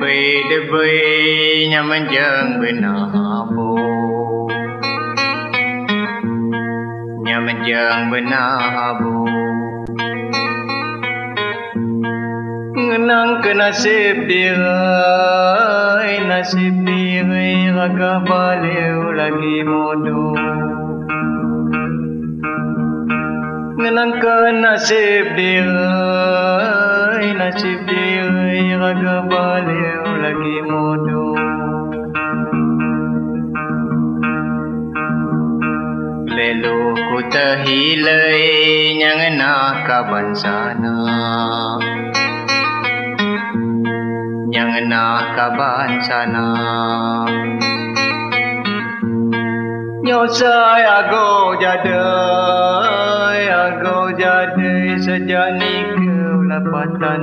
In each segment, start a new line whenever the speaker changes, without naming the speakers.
bì đê bì nhà mình chân bì nọ phù nhà mình chân bì nọ phù nang kena nasib dia ai nasib dia raga baleu lagi modu nang kena nasib dia ay nasib diyoy kagabaliw lagi na ca Lelo ko tahilay niyang nakabansana Niyang nakabansana Nyo say ago jaday Ago jaday sa janin sejak ni ke lapatan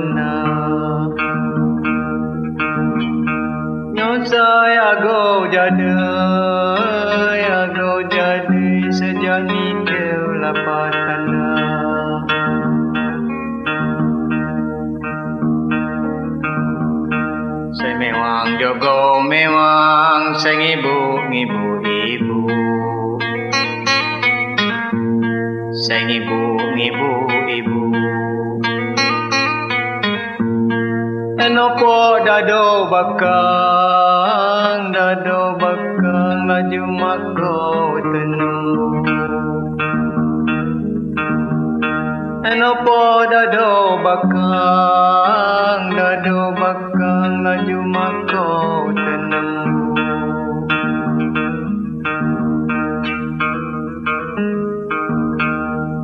Nyosai aku jadai Aku jadai sejak ni ke lapatan Saya mewang jogo mewang Saya ngibu ibu Saya ngibu ngibu ibu Enopo dado bakang Dado bakang laju mako tenung Enopo dado bakang Dado bakang laju mako tenung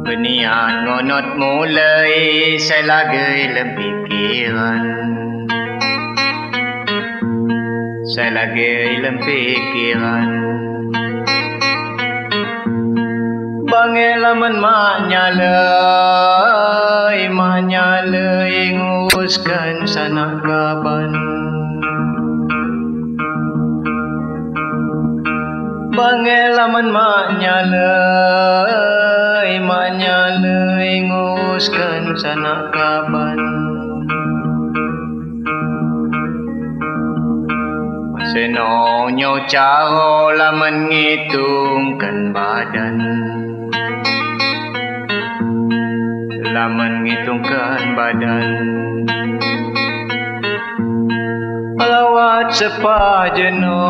Benian ngonot mulai Saya lagi lebih pikiran Saya lagi lebih pikiran Bangelaman mak nyalai Mak nyalai nguruskan sanak kaban Bangelaman mak nyalai Mak nyalai nguruskan sanak kaban Senonyo caro lah menghitungkan badan. Lah menghitungkan badan. Melawat sepajeno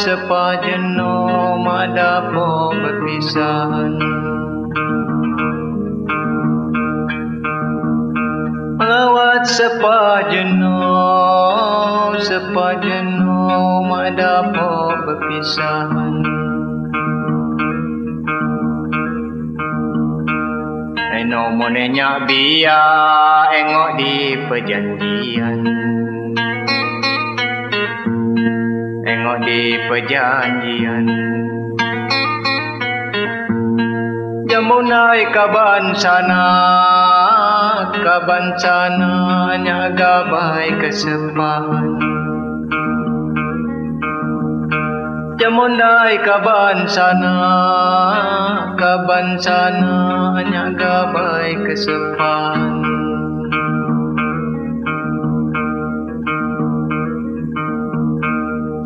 Sepajeno Madapo berpisahan Melawat sepajeno Sepajeno Madapo berpisahan. Eno monenya biya Engok di perjanjian. Engok di perjanjian. Jamunai kaban sana Kaban sana Nyaga baik kesepahan Jamunai kaban sana Kaban sana Nyaga baik kesepahan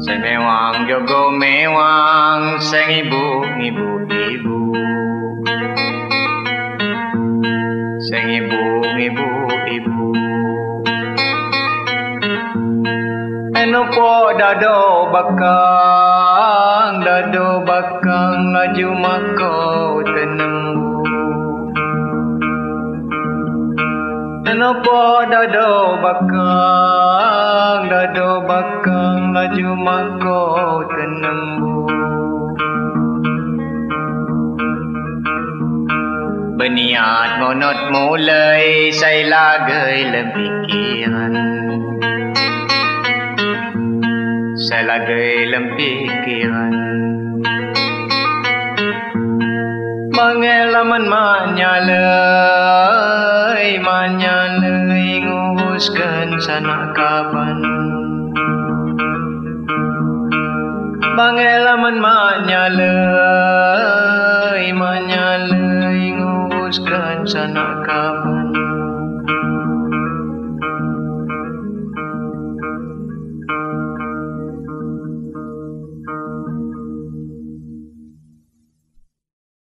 Saya mewang jogo mewang Saya ibu ibu ibu ibu ibu. Enopo dado bakang Dado bakang laju mako tenemu Enopo dado bakang Dado bakang laju mako tenemu Beniat ngonot mulai Saya lagai lebih pikiran Saya lagi lebih pikiran Mengelaman mak nyalai Mak nyalai nguruskan sanak kaban Mengelaman mak nyalai Mak nyalai nguruskan sanak kaban